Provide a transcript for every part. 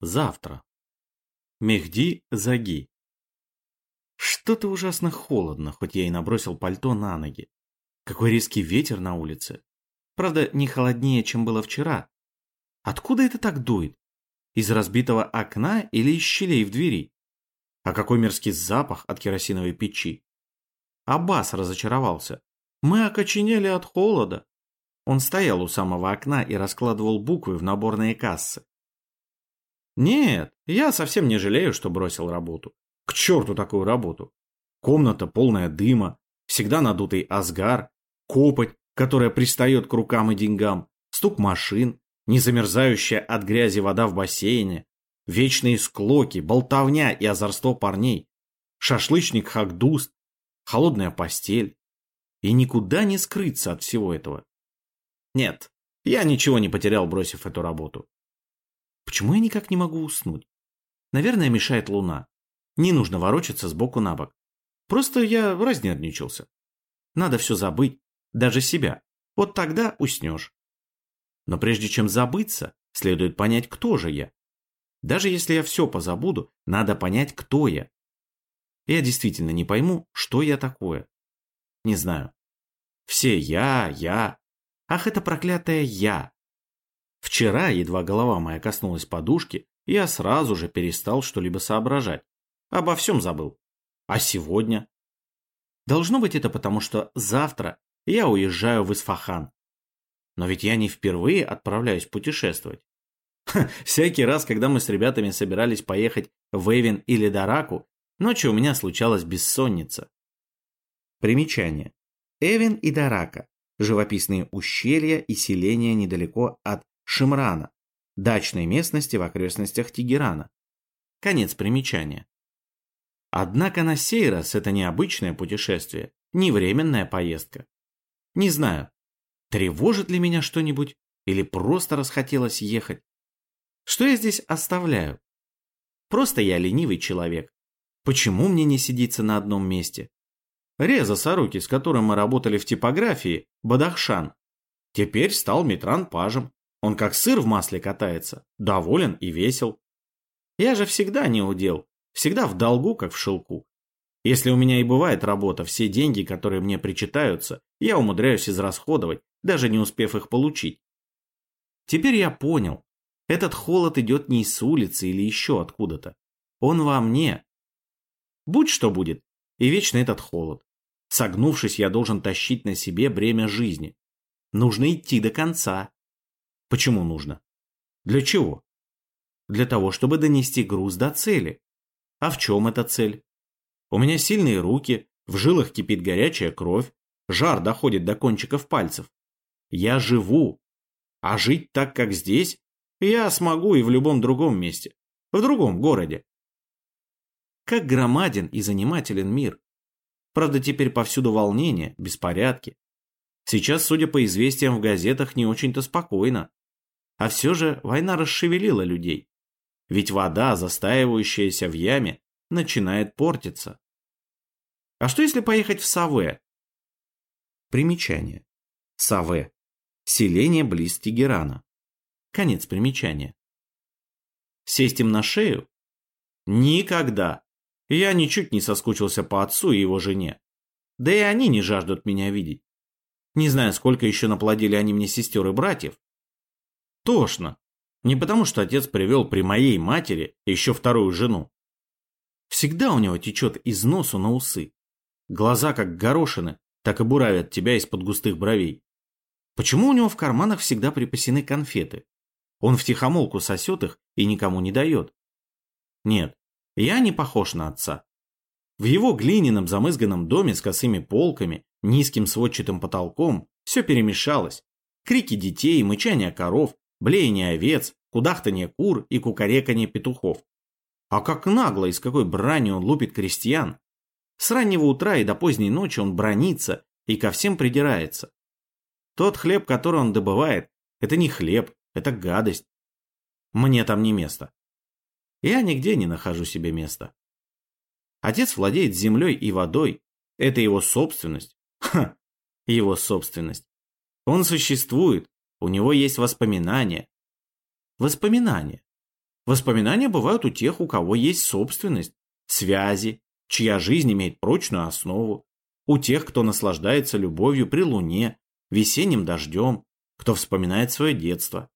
Завтра. Мехди Заги. Что-то ужасно холодно, хоть я и набросил пальто на ноги. Какой резкий ветер на улице. Правда, не холоднее, чем было вчера. Откуда это так дует? Из разбитого окна или из щелей в двери? А какой мерзкий запах от керосиновой печи. Аббас разочаровался. Мы окоченели от холода. Он стоял у самого окна и раскладывал буквы в наборные кассы. Нет, я совсем не жалею, что бросил работу. К черту такую работу. Комната полная дыма, всегда надутый асгар, копоть, которая пристает к рукам и деньгам, стук машин, незамерзающая от грязи вода в бассейне, вечные склоки, болтовня и озорство парней, шашлычник хагдуст, холодная постель. И никуда не скрыться от всего этого. Нет, я ничего не потерял, бросив эту работу. Почему я никак не могу уснуть? Наверное, мешает луна. Не нужно ворочаться с боку на бок. Просто я разнервничался. Надо все забыть, даже себя. Вот тогда уснешь. Но прежде чем забыться, следует понять, кто же я. Даже если я все позабуду, надо понять, кто я. Я действительно не пойму, что я такое. Не знаю. Все я, я. Ах, это проклятое я. Вчера, едва голова моя коснулась подушки, я сразу же перестал что-либо соображать. Обо всем забыл. А сегодня? Должно быть это потому, что завтра я уезжаю в Исфахан. Но ведь я не впервые отправляюсь путешествовать. Ха, всякий раз, когда мы с ребятами собирались поехать в Эвен или Дараку, ночью у меня случалась бессонница. Примечание. Эвен и Дарака – живописные ущелья и селения недалеко от Шимрана, дачной местности в окрестностях Тегерана. Конец примечания. Однако на сей раз это не обычное путешествие, не временная поездка. Не знаю, тревожит ли меня что-нибудь или просто расхотелось ехать. Что я здесь оставляю? Просто я ленивый человек. Почему мне не сидится на одном месте? Реза Саруки, с которым мы работали в типографии, Бадахшан, теперь стал метран-пажем. Он как сыр в масле катается, доволен и весел. Я же всегда не удел, всегда в долгу, как в шелку. Если у меня и бывает работа, все деньги, которые мне причитаются, я умудряюсь израсходовать, даже не успев их получить. Теперь я понял, этот холод идет не с улицы или еще откуда-то. Он во мне. Будь что будет, и вечно этот холод. Согнувшись, я должен тащить на себе бремя жизни. Нужно идти до конца. Почему нужно? Для чего? Для того, чтобы донести груз до цели. А в чем эта цель? У меня сильные руки, в жилах кипит горячая кровь, жар доходит до кончиков пальцев. Я живу. А жить так, как здесь, я смогу и в любом другом месте, в другом городе. Как громаден и занимателен мир. Правда, теперь повсюду волнение, беспорядки. Сейчас, судя по известиям в газетах, не очень-то спокойно. А все же война расшевелила людей. Ведь вода, застаивающаяся в яме, начинает портиться. А что если поехать в Саве? Примечание. Саве. Селение близ Тегерана. Конец примечания. Сесть им на шею? Никогда. Я ничуть не соскучился по отцу и его жене. Да и они не жаждут меня видеть. Не знаю, сколько еще наплодили они мне сестер и братьев. Тошно. Не потому, что отец привел при моей матери еще вторую жену. Всегда у него течет из носу на усы. Глаза, как горошины, так и буравят тебя из-под густых бровей. Почему у него в карманах всегда припасены конфеты? Он втихомолку сосет их и никому не дает. Нет, я не похож на отца. В его глиняном замызганном доме с косыми полками, низким сводчатым потолком все перемешалось. Крики детей, мычание коров, блеяние овец, кудахтанье кур и кукареканье петухов. А как нагло и с какой бранью он лупит крестьян. С раннего утра и до поздней ночи он бронится и ко всем придирается. Тот хлеб, который он добывает, это не хлеб, это гадость. Мне там не место. Я нигде не нахожу себе места. Отец владеет землей и водой. Это его собственность. Ха! Его собственность. Он существует. У него есть воспоминания. Воспоминания. Воспоминания бывают у тех, у кого есть собственность, связи, чья жизнь имеет прочную основу, у тех, кто наслаждается любовью при луне, весенним дождем, кто вспоминает свое детство.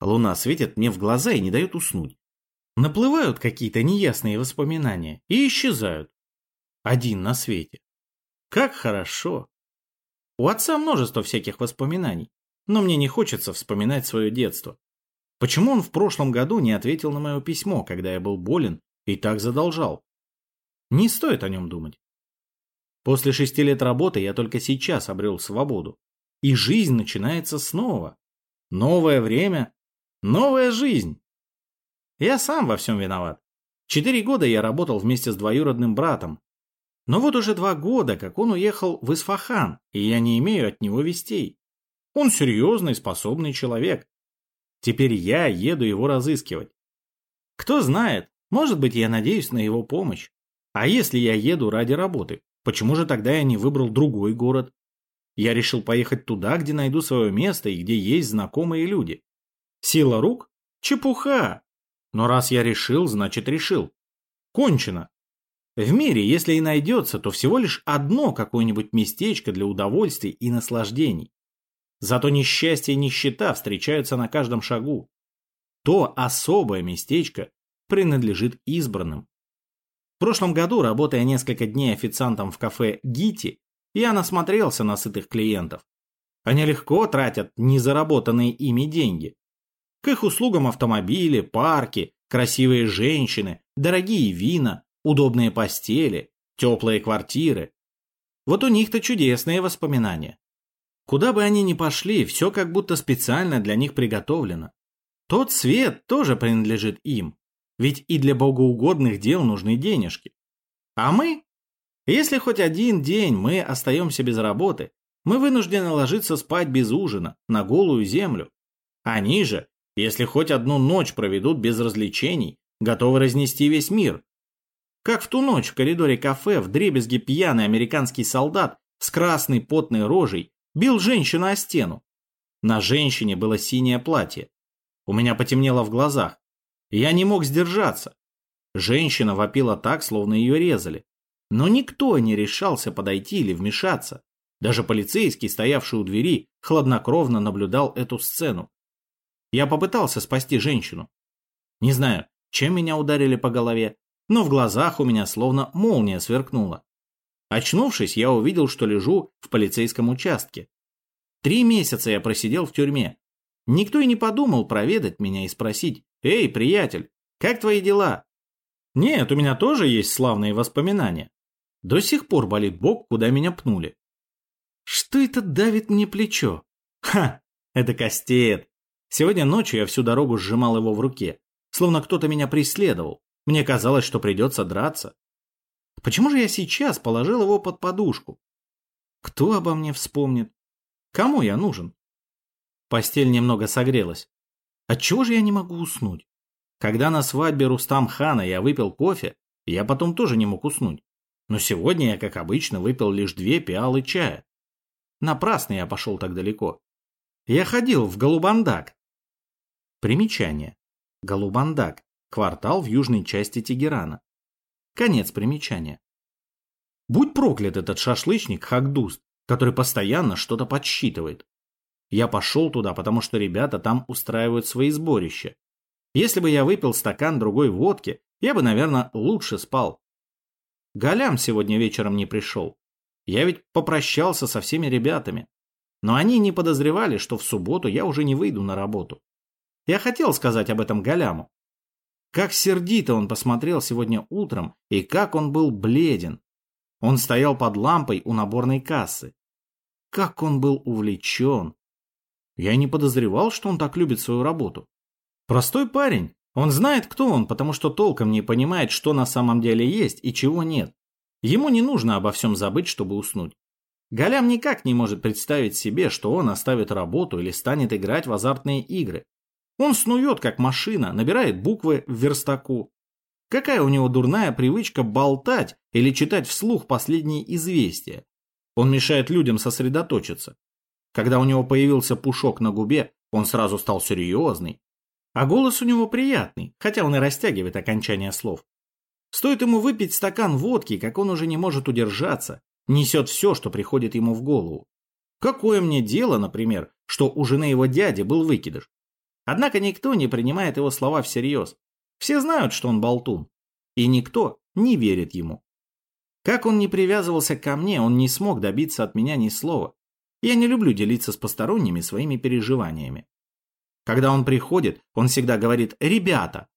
Луна светит мне в глаза и не дает уснуть. Наплывают какие-то неясные воспоминания и исчезают. Один на свете. Как хорошо. У отца множество всяких воспоминаний, но мне не хочется вспоминать свое детство. Почему он в прошлом году не ответил на мое письмо, когда я был болен и так задолжал? Не стоит о нем думать. После шести лет работы я только сейчас обрел свободу. И жизнь начинается снова. Новое время, новая жизнь. Я сам во всем виноват. Четыре года я работал вместе с двоюродным братом. Но вот уже два года, как он уехал в Исфахан, и я не имею от него вестей. Он серьезный, способный человек. Теперь я еду его разыскивать. Кто знает, может быть, я надеюсь на его помощь. А если я еду ради работы, почему же тогда я не выбрал другой город? Я решил поехать туда, где найду свое место и где есть знакомые люди. Сила рук? Чепуха! Но раз я решил, значит решил. Кончено. В мире, если и найдется, то всего лишь одно какое-нибудь местечко для удовольствий и наслаждений. Зато несчастье и нищета встречаются на каждом шагу. То особое местечко принадлежит избранным. В прошлом году, работая несколько дней официантом в кафе «Гити», я насмотрелся на сытых клиентов. Они легко тратят незаработанные ими деньги. К их услугам автомобили, парки, красивые женщины, дорогие вина, удобные постели, теплые квартиры. Вот у них-то чудесные воспоминания. Куда бы они ни пошли, все как будто специально для них приготовлено. Тот свет тоже принадлежит им, ведь и для богоугодных дел нужны денежки. А мы если хоть один день мы остаемся без работы, мы вынуждены ложиться спать без ужина, на голую землю. Они же, если хоть одну ночь проведут без развлечений, готовы разнести весь мир. Как в ту ночь в коридоре кафе в дребезге пьяный американский солдат с красной потной рожей бил женщину о стену. На женщине было синее платье. У меня потемнело в глазах. Я не мог сдержаться. Женщина вопила так, словно ее резали. Но никто не решался подойти или вмешаться. Даже полицейский, стоявший у двери, хладнокровно наблюдал эту сцену. Я попытался спасти женщину. Не знаю, чем меня ударили по голове, но в глазах у меня словно молния сверкнула. Очнувшись, я увидел, что лежу в полицейском участке. Три месяца я просидел в тюрьме. Никто и не подумал проведать меня и спросить, «Эй, приятель, как твои дела?» Нет, у меня тоже есть славные воспоминания. До сих пор болит бок, куда меня пнули. Что это давит мне плечо? Ха, это кастет. Сегодня ночью я всю дорогу сжимал его в руке, словно кто-то меня преследовал. Мне казалось, что придется драться. Почему же я сейчас положил его под подушку? Кто обо мне вспомнит? Кому я нужен? Постель немного согрелась. Отчего же я не могу уснуть? Когда на свадьбе Рустам Хана я выпил кофе, я потом тоже не мог уснуть. Но сегодня я, как обычно, выпил лишь две пиалы чая. Напрасно я пошел так далеко. Я ходил в Голубандак. Примечание. Голубандак. Квартал в южной части Тегерана. Конец примечания. Будь проклят этот шашлычник Хагдуст, который постоянно что-то подсчитывает. Я пошел туда, потому что ребята там устраивают свои сборища. Если бы я выпил стакан другой водки, я бы, наверное, лучше спал. Голям сегодня вечером не пришел. Я ведь попрощался со всеми ребятами. Но они не подозревали, что в субботу я уже не выйду на работу. Я хотел сказать об этом Голяму. Как сердито он посмотрел сегодня утром и как он был бледен. Он стоял под лампой у наборной кассы. Как он был увлечен. Я не подозревал, что он так любит свою работу. Простой парень, он знает, кто он, потому что толком не понимает, что на самом деле есть и чего нет. Ему не нужно обо всем забыть, чтобы уснуть. Голям никак не может представить себе, что он оставит работу или станет играть в азартные игры. Он снует, как машина, набирает буквы в верстаку. Какая у него дурная привычка болтать или читать вслух последние известия. Он мешает людям сосредоточиться. Когда у него появился пушок на губе, он сразу стал серьезный, А голос у него приятный, хотя он и растягивает окончание слов. Стоит ему выпить стакан водки, как он уже не может удержаться, несет все, что приходит ему в голову. Какое мне дело, например, что у жены его дяди был выкидыш? Однако никто не принимает его слова всерьез. Все знают, что он болтун. И никто не верит ему. Как он не привязывался ко мне, он не смог добиться от меня ни слова. Я не люблю делиться с посторонними своими переживаниями. Когда он приходит, он всегда говорит «ребята».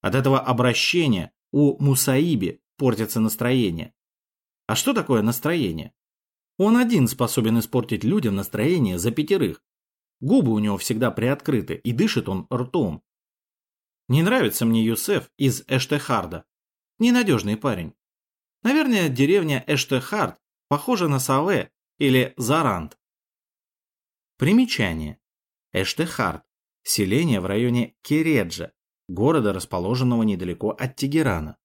От этого обращения у Мусаиби портится настроение. А что такое настроение? Он один способен испортить людям настроение за пятерых. Губы у него всегда приоткрыты, и дышит он ртом. Не нравится мне Юсеф из Эштехарда. Ненадежный парень. Наверное, деревня Эштехард похожа на Саве или Зарант. Примечание. Эштехард. Селение в районе Кереджа, города, расположенного недалеко от Тегерана.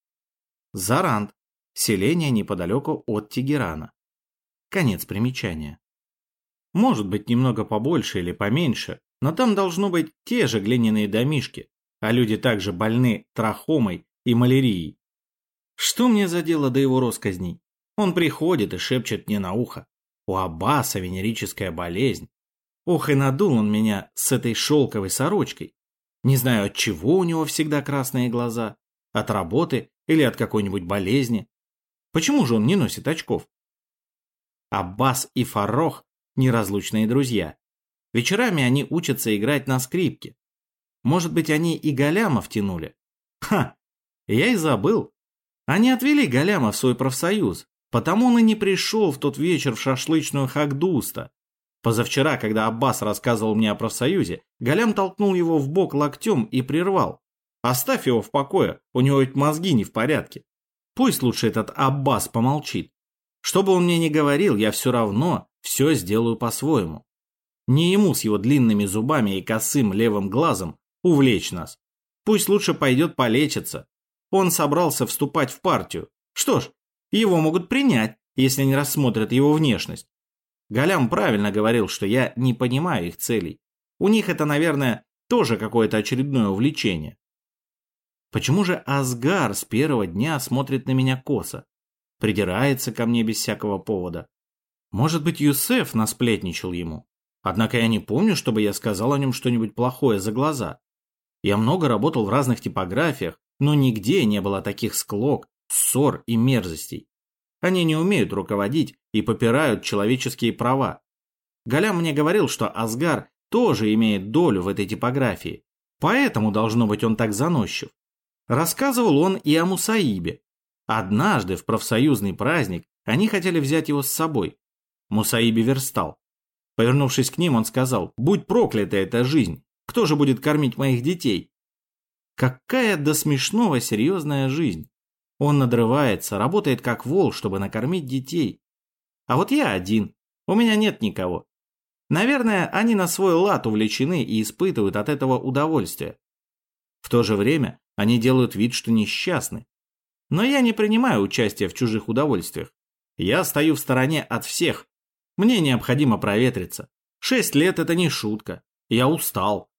Зарант. Селение неподалеку от Тегерана. Конец примечания. Может быть немного побольше или поменьше, но там должно быть те же глиняные домишки, а люди также больны трахомой и малярией. Что мне за дело до его росказней? Он приходит и шепчет мне на ухо. У Аббаса венерическая болезнь. Ох, и надул он меня с этой шелковой сорочкой. Не знаю, от чего у него всегда красные глаза. От работы или от какой-нибудь болезни. Почему же он не носит очков? Аббас и Фаррох – неразлучные друзья. Вечерами они учатся играть на скрипке. Может быть, они и Галяма втянули? Ха! Я и забыл. Они отвели Галяма в свой профсоюз, потому он и не пришел в тот вечер в шашлычную Хагдуста. Позавчера, когда Аббас рассказывал мне о профсоюзе, Галям толкнул его в бок локтем и прервал. «Оставь его в покое, у него ведь мозги не в порядке. Пусть лучше этот Аббас помолчит. Что бы он мне ни говорил, я все равно все сделаю по-своему. Не ему с его длинными зубами и косым левым глазом увлечь нас. Пусть лучше пойдет полечиться. Он собрался вступать в партию. Что ж, его могут принять, если не рассмотрят его внешность. Галям правильно говорил, что я не понимаю их целей. У них это, наверное, тоже какое-то очередное увлечение. Почему же Асгар с первого дня смотрит на меня косо? Придирается ко мне без всякого повода. Может быть, Юсеф насплетничал ему. Однако я не помню, чтобы я сказал о нем что-нибудь плохое за глаза. Я много работал в разных типографиях, но нигде не было таких склок, ссор и мерзостей. Они не умеют руководить и попирают человеческие права. Галям мне говорил, что Асгар тоже имеет долю в этой типографии, поэтому, должно быть, он так заносчив. Рассказывал он и о Мусаибе. Однажды в профсоюзный праздник они хотели взять его с собой. Мусаиби верстал. Повернувшись к ним, он сказал, «Будь проклята эта жизнь! Кто же будет кормить моих детей?» Какая до смешного серьезная жизнь! Он надрывается, работает как вол, чтобы накормить детей. А вот я один, у меня нет никого. Наверное, они на свой лад увлечены и испытывают от этого удовольствие. В то же время они делают вид, что несчастны. Но я не принимаю участия в чужих удовольствиях. Я стою в стороне от всех. Мне необходимо проветриться. Шесть лет – это не шутка. Я устал.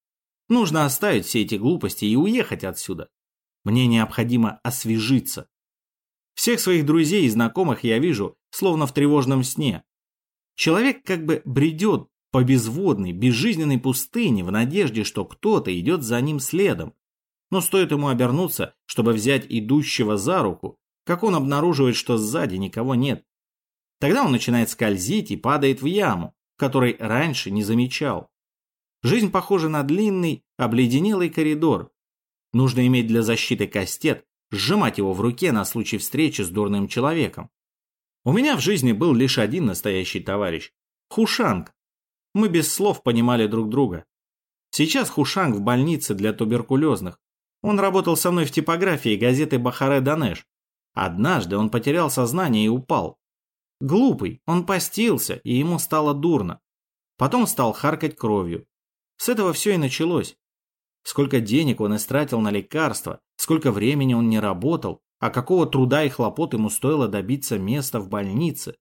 Нужно оставить все эти глупости и уехать отсюда. Мне необходимо освежиться. Всех своих друзей и знакомых я вижу, словно в тревожном сне. Человек как бы бредет по безводной, безжизненной пустыне в надежде, что кто-то идет за ним следом. Но стоит ему обернуться, чтобы взять идущего за руку, как он обнаруживает, что сзади никого нет. Тогда он начинает скользить и падает в яму, которой раньше не замечал. Жизнь похожа на длинный, обледенелый коридор. Нужно иметь для защиты кастет, сжимать его в руке на случай встречи с дурным человеком. У меня в жизни был лишь один настоящий товарищ – Хушанг. Мы без слов понимали друг друга. Сейчас Хушанг в больнице для туберкулезных. Он работал со мной в типографии газеты Бахаре Данеш. Однажды он потерял сознание и упал. Глупый, он постился, и ему стало дурно. Потом стал харкать кровью. С этого все и началось. Сколько денег он истратил на лекарства, сколько времени он не работал, а какого труда и хлопот ему стоило добиться места в больнице.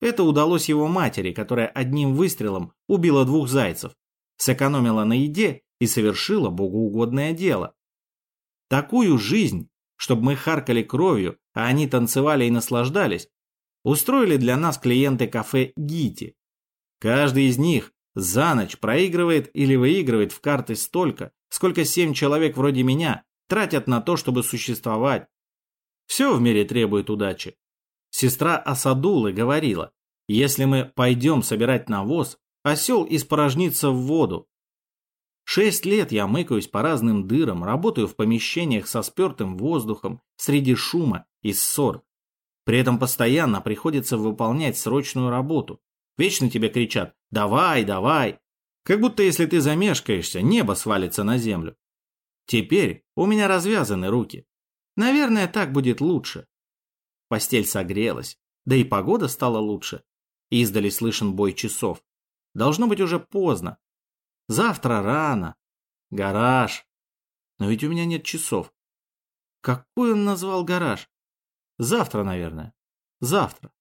Это удалось его матери, которая одним выстрелом убила двух зайцев, сэкономила на еде и совершила богоугодное дело. Такую жизнь, чтобы мы харкали кровью, а они танцевали и наслаждались, устроили для нас клиенты кафе «Гити». Каждый из них за ночь проигрывает или выигрывает в карты столько, сколько семь человек вроде меня тратят на то, чтобы существовать. Все в мире требует удачи. Сестра Асадулы говорила, если мы пойдем собирать навоз, осел испорожнится в воду. Шесть лет я мыкаюсь по разным дырам, работаю в помещениях со спертым воздухом, среди шума и ссор. При этом постоянно приходится выполнять срочную работу. Вечно тебе кричат «давай, давай». Как будто если ты замешкаешься, небо свалится на землю. Теперь у меня развязаны руки. Наверное, так будет лучше. Постель согрелась, да и погода стала лучше. Издали слышен бой часов. Должно быть уже поздно. Завтра рано. Гараж. Но ведь у меня нет часов. Какой он назвал гараж? Завтра, наверное. Завтра.